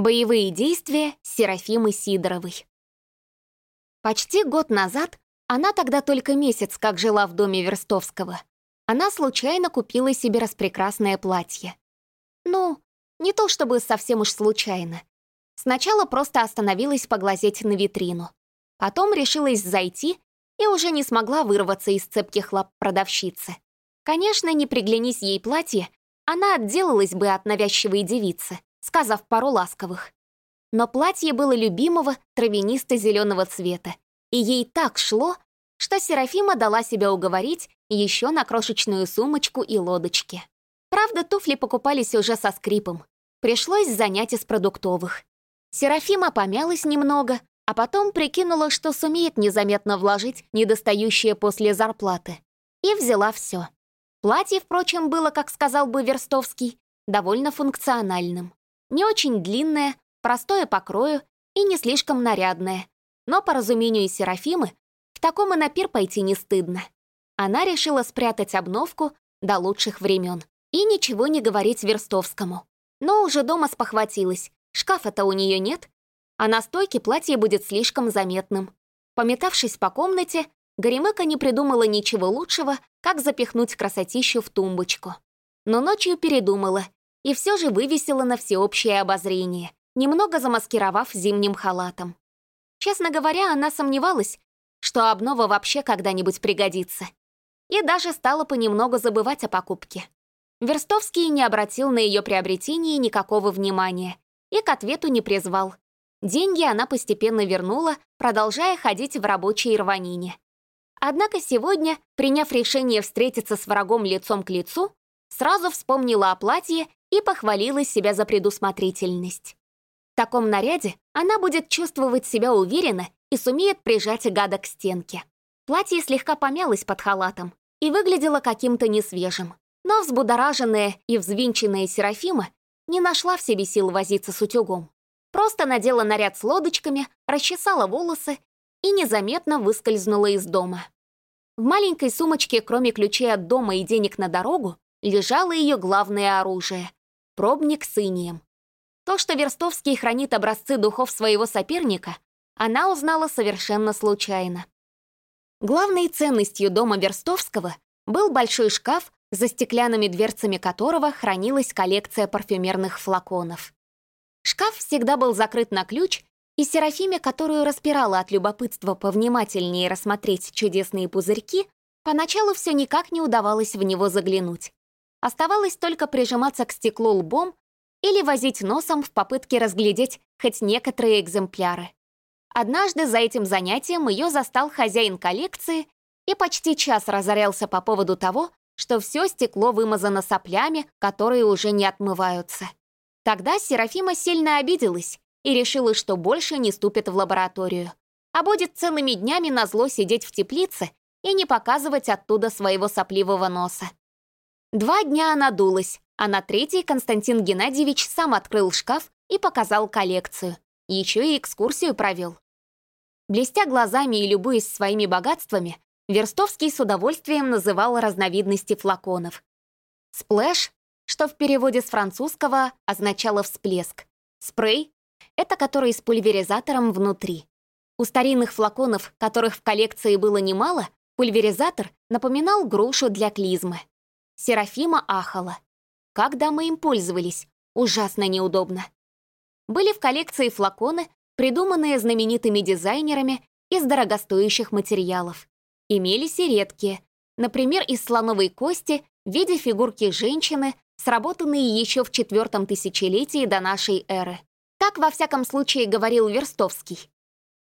Боевые действия Серафимы Сидоровой. Почти год назад, она тогда только месяц как жила в доме Верстовского, она случайно купила себе распрекрасное платье. Ну, не то чтобы совсем уж случайно. Сначала просто остановилась поглазеть на витрину. Потом решилась зайти и уже не смогла вырваться из цепких лап продавщицы. Конечно, не приглянись ей платье, она отделалась бы от навязчивой девицы сказав пару ласковых. Но платье было любимого травянисто-зеленого цвета, и ей так шло, что Серафима дала себя уговорить еще на крошечную сумочку и лодочки. Правда, туфли покупались уже со скрипом. Пришлось занять из продуктовых. Серафима помялась немного, а потом прикинула, что сумеет незаметно вложить недостающее после зарплаты. И взяла все. Платье, впрочем, было, как сказал бы Верстовский, довольно функциональным. Не очень длинное, простое по крою и не слишком нарядное. Но, по разумению Серафимы, в таком и на пир пойти не стыдно. Она решила спрятать обновку до лучших времен и ничего не говорить Верстовскому. Но уже дома спохватилась, шкафа-то у нее нет, а на стойке платье будет слишком заметным. Пометавшись по комнате, Горемыка не придумала ничего лучшего, как запихнуть красотищу в тумбочку. Но ночью передумала и все же вывесила на всеобщее обозрение, немного замаскировав зимним халатом. Честно говоря, она сомневалась, что обнова вообще когда-нибудь пригодится. И даже стала понемногу забывать о покупке. Верстовский не обратил на ее приобретение никакого внимания и к ответу не призвал. Деньги она постепенно вернула, продолжая ходить в рабочей рванине. Однако сегодня, приняв решение встретиться с врагом лицом к лицу, сразу вспомнила о платье и похвалила себя за предусмотрительность. В таком наряде она будет чувствовать себя уверенно и сумеет прижать гада к стенке. Платье слегка помялось под халатом и выглядело каким-то несвежим. Но взбудораженная и взвинченная Серафима не нашла в себе сил возиться с утюгом. Просто надела наряд с лодочками, расчесала волосы и незаметно выскользнула из дома. В маленькой сумочке, кроме ключей от дома и денег на дорогу, лежало ее главное оружие пробник с инием. То, что Верстовский хранит образцы духов своего соперника, она узнала совершенно случайно. Главной ценностью дома Верстовского был большой шкаф, за стеклянными дверцами которого хранилась коллекция парфюмерных флаконов. Шкаф всегда был закрыт на ключ, и Серафиме, которую распирала от любопытства повнимательнее рассмотреть чудесные пузырьки, поначалу все никак не удавалось в него заглянуть. Оставалось только прижиматься к стеклу лбом или возить носом в попытке разглядеть хоть некоторые экземпляры. Однажды за этим занятием ее застал хозяин коллекции и почти час разорялся по поводу того, что все стекло вымазано соплями, которые уже не отмываются. Тогда Серафима сильно обиделась и решила, что больше не ступит в лабораторию, а будет целыми днями назло сидеть в теплице и не показывать оттуда своего сопливого носа. Два дня она дулась, а на третий Константин Геннадьевич сам открыл шкаф и показал коллекцию. Еще и экскурсию провел. Блестя глазами и любуясь своими богатствами, Верстовский с удовольствием называл разновидности флаконов. Сплэш, что в переводе с французского означало «всплеск». Спрей — это который с пульверизатором внутри. У старинных флаконов, которых в коллекции было немало, пульверизатор напоминал грушу для клизмы. Серафима ахала. Как дамы им пользовались? Ужасно неудобно. Были в коллекции флаконы, придуманные знаменитыми дизайнерами из дорогостоящих материалов. Имелись и редкие, например, из слоновой кости в виде фигурки женщины, сработанные еще в четвертом тысячелетии до нашей эры. Так, во всяком случае, говорил Верстовский.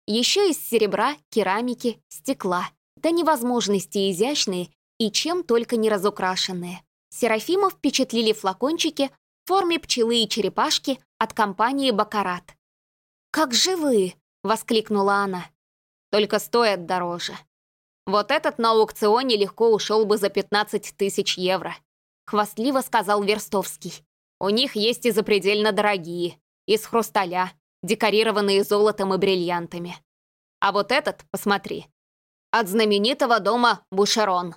Еще из серебра, керамики, стекла. До невозможности изящные и чем только не разукрашенные. Серафима впечатлили флакончики в форме пчелы и черепашки от компании «Бакарат». «Как живые!» — воскликнула она. «Только стоят дороже. Вот этот на аукционе легко ушел бы за 15 тысяч евро», — хвастливо сказал Верстовский. «У них есть и запредельно дорогие, из хрусталя, декорированные золотом и бриллиантами. А вот этот, посмотри, от знаменитого дома Бушерон.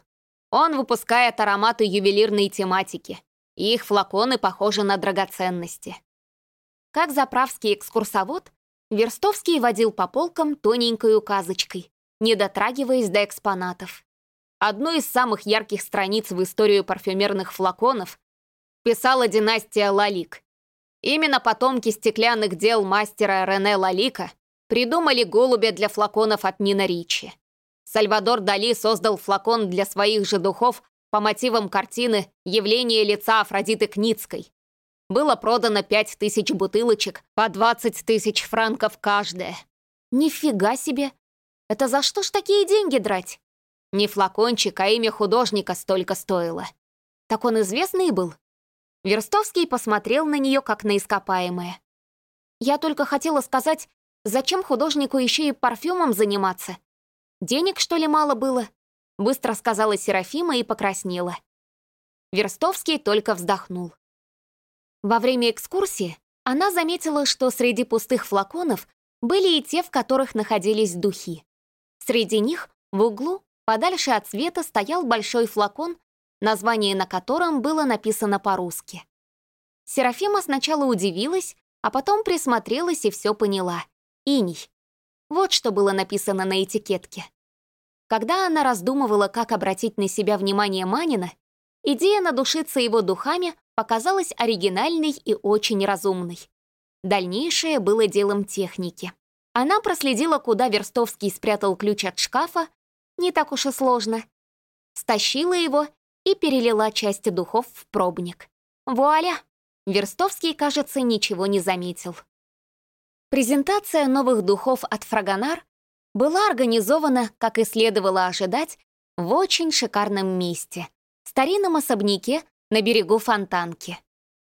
Он выпускает ароматы ювелирной тематики, их флаконы похожи на драгоценности. Как заправский экскурсовод, Верстовский водил по полкам тоненькой указочкой, не дотрагиваясь до экспонатов. Одну из самых ярких страниц в историю парфюмерных флаконов писала династия Лалик. Именно потомки стеклянных дел мастера Рене Лалика придумали голубя для флаконов от Нина Ричи. Сальвадор Дали создал флакон для своих же духов по мотивам картины «Явление лица Афродиты Кницкой». Было продано пять тысяч бутылочек по 20 тысяч франков каждая. Нифига себе! Это за что ж такие деньги драть? Не флакончик, а имя художника столько стоило. Так он известный был? Верстовский посмотрел на нее, как на ископаемое. Я только хотела сказать, зачем художнику еще и парфюмом заниматься? Денег, что ли, мало было? Быстро сказала Серафима и покраснела. Верстовский только вздохнул. Во время экскурсии она заметила, что среди пустых флаконов были и те, в которых находились духи. Среди них, в углу, подальше от света, стоял большой флакон, название на котором было написано по-русски. Серафима сначала удивилась, а потом присмотрелась и все поняла. «Иней». Вот что было написано на этикетке. Когда она раздумывала, как обратить на себя внимание Манина, идея надушиться его духами показалась оригинальной и очень разумной. Дальнейшее было делом техники. Она проследила, куда Верстовский спрятал ключ от шкафа, не так уж и сложно, стащила его и перелила части духов в пробник. Вуаля! Верстовский, кажется, ничего не заметил. Презентация новых духов от Фрагонар была организована, как и следовало ожидать, в очень шикарном месте — старинном особняке на берегу Фонтанки.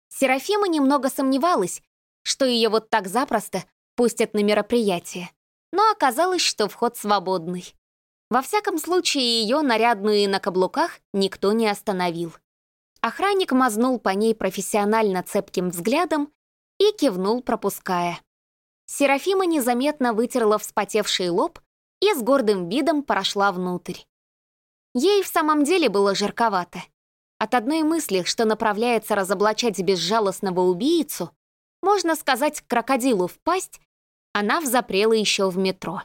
Серафима немного сомневалась, что ее вот так запросто пустят на мероприятие, но оказалось, что вход свободный. Во всяком случае, ее, нарядную на каблуках, никто не остановил. Охранник мазнул по ней профессионально цепким взглядом и кивнул, пропуская. Серафима незаметно вытерла вспотевший лоб и с гордым видом прошла внутрь. Ей в самом деле было жарковато. От одной мысли, что направляется разоблачать безжалостного убийцу, можно сказать крокодилу в пасть, она взапрела еще в метро.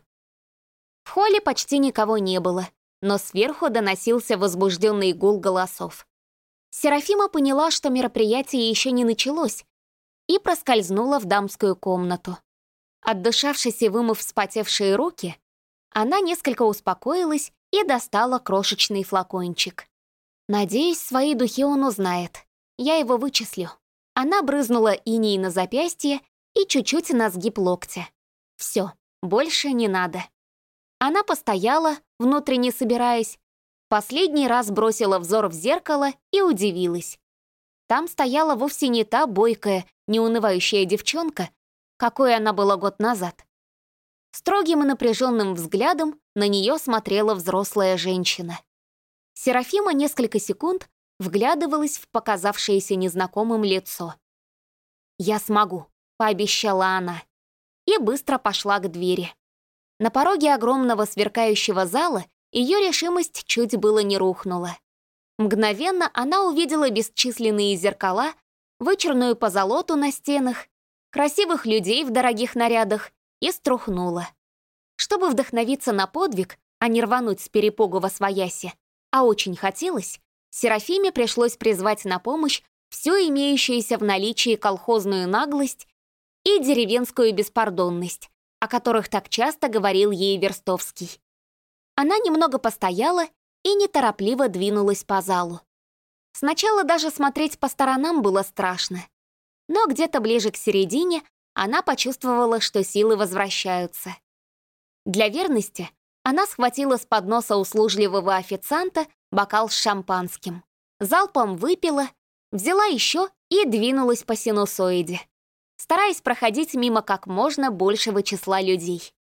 В холле почти никого не было, но сверху доносился возбужденный гул голосов. Серафима поняла, что мероприятие еще не началось, и проскользнула в дамскую комнату. Отдышавшись и вымыв вспотевшие руки, она несколько успокоилась и достала крошечный флакончик. Надеюсь, свои духи он узнает. Я его вычислю. Она брызнула иней на запястье и чуть-чуть на сгиб локтя. Все, больше не надо. Она постояла, внутренне собираясь, последний раз бросила взор в зеркало и удивилась. Там стояла вовсе не та бойкая, неунывающая девчонка, какой она была год назад. Строгим и напряженным взглядом на нее смотрела взрослая женщина. Серафима несколько секунд вглядывалась в показавшееся незнакомым лицо. «Я смогу», — пообещала она, и быстро пошла к двери. На пороге огромного сверкающего зала ее решимость чуть было не рухнула. Мгновенно она увидела бесчисленные зеркала, вычерную позолоту на стенах красивых людей в дорогих нарядах и струхнула. Чтобы вдохновиться на подвиг, а не рвануть с перепугу во свояси, а очень хотелось, Серафиме пришлось призвать на помощь всю имеющуюся в наличии колхозную наглость и деревенскую беспардонность, о которых так часто говорил ей Верстовский. Она немного постояла и неторопливо двинулась по залу. Сначала даже смотреть по сторонам было страшно но где-то ближе к середине она почувствовала, что силы возвращаются. Для верности она схватила с подноса услужливого официанта бокал с шампанским, залпом выпила, взяла еще и двинулась по синусоиде, стараясь проходить мимо как можно большего числа людей.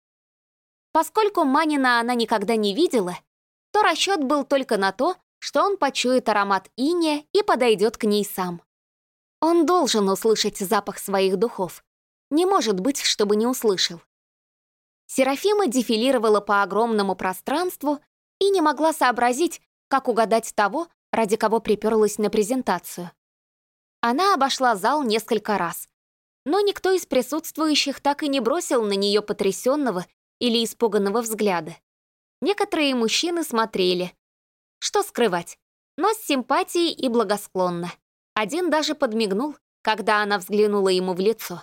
Поскольку Манина она никогда не видела, то расчет был только на то, что он почует аромат иния и подойдет к ней сам. Он должен услышать запах своих духов. Не может быть, чтобы не услышал. Серафима дефилировала по огромному пространству и не могла сообразить, как угадать того, ради кого приперлась на презентацию. Она обошла зал несколько раз. Но никто из присутствующих так и не бросил на нее потрясенного или испуганного взгляда. Некоторые мужчины смотрели. Что скрывать? Но с симпатией и благосклонно. Один даже подмигнул, когда она взглянула ему в лицо.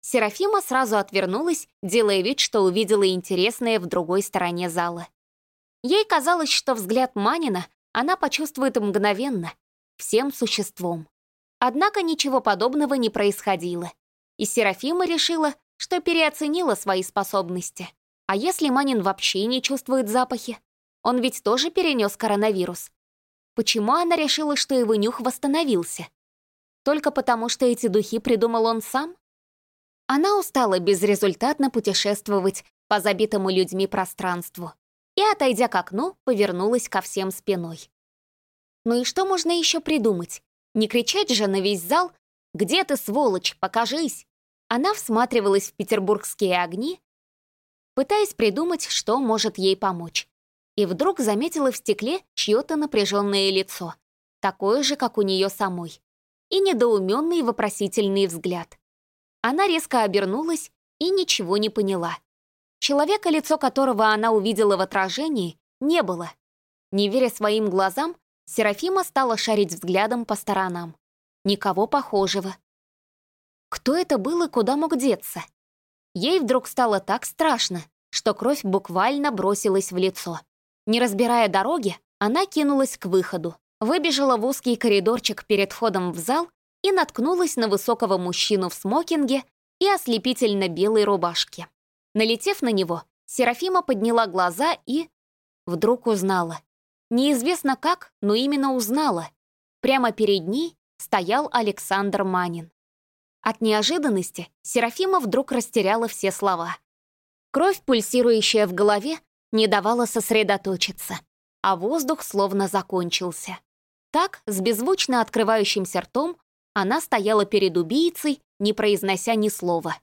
Серафима сразу отвернулась, делая вид, что увидела интересное в другой стороне зала. Ей казалось, что взгляд Манина она почувствует мгновенно, всем существом. Однако ничего подобного не происходило, и Серафима решила, что переоценила свои способности. А если Манин вообще не чувствует запахи? Он ведь тоже перенес коронавирус. Почему она решила, что его нюх восстановился? Только потому, что эти духи придумал он сам? Она устала безрезультатно путешествовать по забитому людьми пространству и, отойдя к окну, повернулась ко всем спиной. Ну и что можно еще придумать? Не кричать же на весь зал «Где ты, сволочь, покажись!» Она всматривалась в петербургские огни, пытаясь придумать, что может ей помочь. И вдруг заметила в стекле чье-то напряженное лицо, такое же, как у нее самой, и недоуменный вопросительный взгляд. Она резко обернулась и ничего не поняла. Человека, лицо которого она увидела в отражении, не было. Не веря своим глазам, Серафима стала шарить взглядом по сторонам. Никого похожего. Кто это был и куда мог деться? Ей вдруг стало так страшно, что кровь буквально бросилась в лицо. Не разбирая дороги, она кинулась к выходу, выбежала в узкий коридорчик перед входом в зал и наткнулась на высокого мужчину в смокинге и ослепительно белой рубашке. Налетев на него, Серафима подняла глаза и... Вдруг узнала. Неизвестно как, но именно узнала. Прямо перед ней стоял Александр Манин. От неожиданности Серафима вдруг растеряла все слова. Кровь, пульсирующая в голове, не давала сосредоточиться, а воздух словно закончился. Так, с беззвучно открывающимся ртом, она стояла перед убийцей, не произнося ни слова.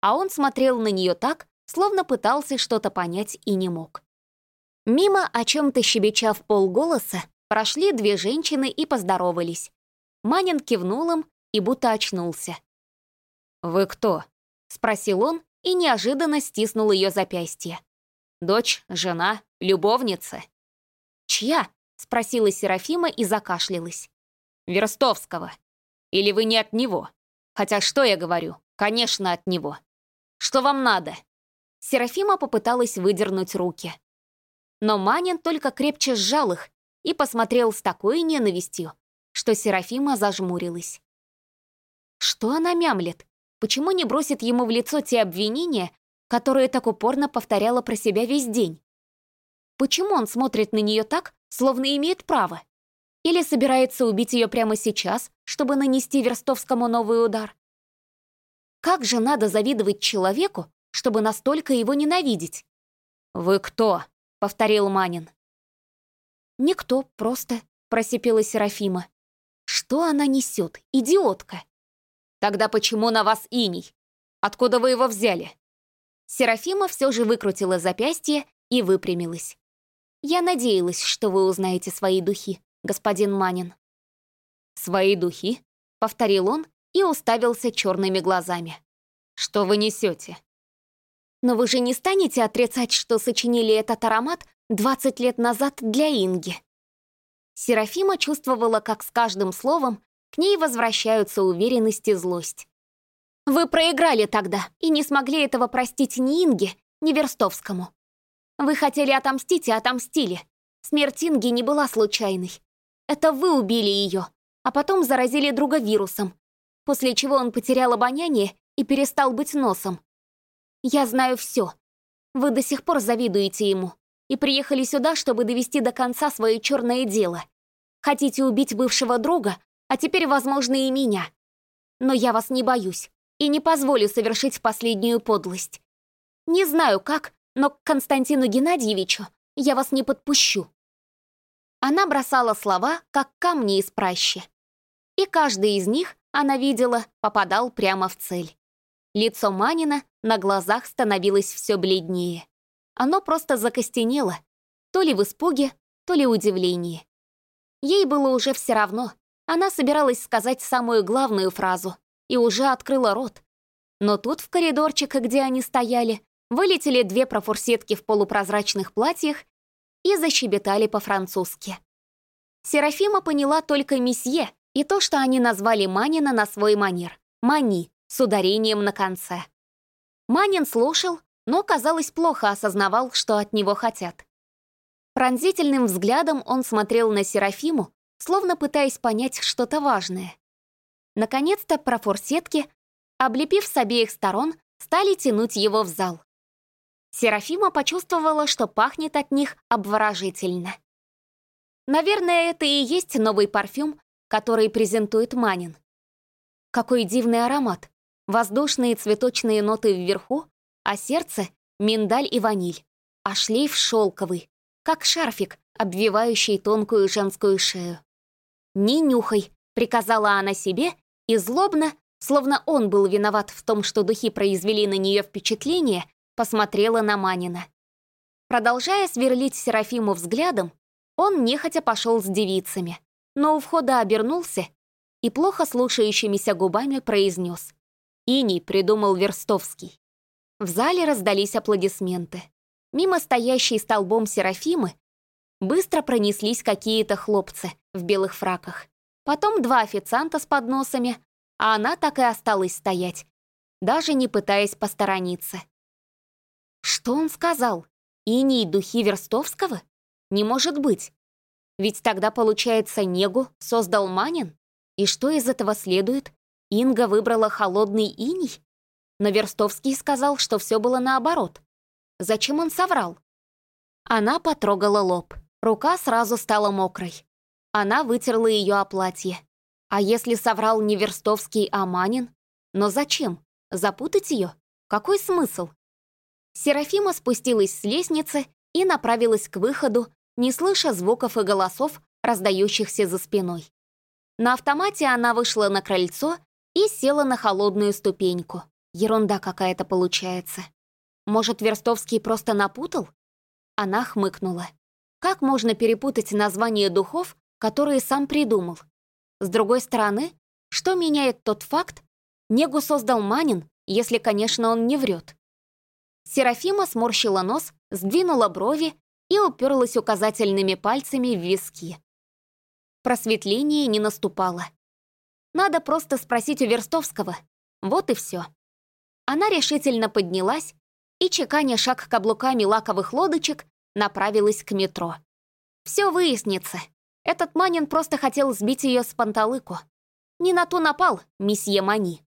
А он смотрел на нее так, словно пытался что-то понять и не мог. Мимо, о чем-то щебеча в полголоса, прошли две женщины и поздоровались. Манин кивнул им и будто очнулся. «Вы кто?» — спросил он и неожиданно стиснул ее запястье. «Дочь, жена, любовница?» «Чья?» — спросила Серафима и закашлялась. «Верстовского. Или вы не от него? Хотя что я говорю? Конечно, от него. Что вам надо?» Серафима попыталась выдернуть руки. Но Манин только крепче сжал их и посмотрел с такой ненавистью, что Серафима зажмурилась. Что она мямлет? Почему не бросит ему в лицо те обвинения, которые так упорно повторяла про себя весь день? Почему он смотрит на нее так, словно имеет право? Или собирается убить ее прямо сейчас, чтобы нанести Верстовскому новый удар? Как же надо завидовать человеку, чтобы настолько его ненавидеть. «Вы кто?» — повторил Манин. «Никто, просто», — просипела Серафима. «Что она несет, идиотка?» «Тогда почему на вас иней? Откуда вы его взяли?» Серафима все же выкрутила запястье и выпрямилась. «Я надеялась, что вы узнаете свои духи, господин Манин». «Свои духи?» — повторил он и уставился черными глазами. «Что вы несете? Но вы же не станете отрицать, что сочинили этот аромат 20 лет назад для Инги. Серафима чувствовала, как с каждым словом к ней возвращаются уверенность и злость. Вы проиграли тогда и не смогли этого простить ни Инге, ни Верстовскому. Вы хотели отомстить и отомстили. Смерть Инги не была случайной. Это вы убили ее, а потом заразили друга вирусом, после чего он потерял обоняние и перестал быть носом. Я знаю все. Вы до сих пор завидуете ему и приехали сюда, чтобы довести до конца свое черное дело. Хотите убить бывшего друга, а теперь, возможно, и меня. Но я вас не боюсь и не позволю совершить последнюю подлость. Не знаю как, но к Константину Геннадьевичу я вас не подпущу». Она бросала слова, как камни из пращи. И каждый из них, она видела, попадал прямо в цель. Лицо Манина на глазах становилось все бледнее. Оно просто закостенело, то ли в испуге, то ли удивлении. Ей было уже все равно. Она собиралась сказать самую главную фразу и уже открыла рот, Но тут в коридорчик, где они стояли, вылетели две профурсетки в полупрозрачных платьях и защебетали по-французски. Серафима поняла только месье и то, что они назвали Манина на свой манер — «мани» с ударением на конце. Манин слушал, но, казалось, плохо осознавал, что от него хотят. Пронзительным взглядом он смотрел на Серафиму, словно пытаясь понять что-то важное. Наконец-то профорсетки, облепив с обеих сторон, стали тянуть его в зал. Серафима почувствовала, что пахнет от них обворожительно. Наверное, это и есть новый парфюм, который презентует Манин. Какой дивный аромат. Воздушные цветочные ноты вверху, а сердце — миндаль и ваниль, а шлейф шелковый, как шарфик, обвивающий тонкую женскую шею. «Не нюхай», — приказала она себе, и злобно, словно он был виноват в том, что духи произвели на нее впечатление, посмотрела на Манина. Продолжая сверлить Серафиму взглядом, он нехотя пошел с девицами, но у входа обернулся и плохо слушающимися губами произнес. «Иний», — придумал Верстовский. В зале раздались аплодисменты. Мимо стоящей столбом Серафимы быстро пронеслись какие-то хлопцы в белых фраках. Потом два официанта с подносами, а она так и осталась стоять, даже не пытаясь посторониться. Что он сказал? Иней духи Верстовского? Не может быть. Ведь тогда, получается, Негу создал Манин? И что из этого следует? Инга выбрала холодный иней? Но Верстовский сказал, что все было наоборот. Зачем он соврал? Она потрогала лоб. Рука сразу стала мокрой. Она вытерла ее о платье. А если соврал не Верстовский, а Манин? Но зачем? Запутать ее? Какой смысл? Серафима спустилась с лестницы и направилась к выходу, не слыша звуков и голосов, раздающихся за спиной. На автомате она вышла на крыльцо и села на холодную ступеньку. Ерунда какая-то получается. Может, Верстовский просто напутал? Она хмыкнула. Как можно перепутать название духов, которые сам придумал? С другой стороны, что меняет тот факт, Негу создал Манин, если, конечно, он не врет. Серафима сморщила нос, сдвинула брови и уперлась указательными пальцами в виски. Просветление не наступало. Надо просто спросить у Верстовского. Вот и все. Она решительно поднялась и, чеканя шаг каблуками лаковых лодочек, направилась к метро. Все выяснится. Этот Манин просто хотел сбить ее с панталыку. Не на ту напал, месье Мани.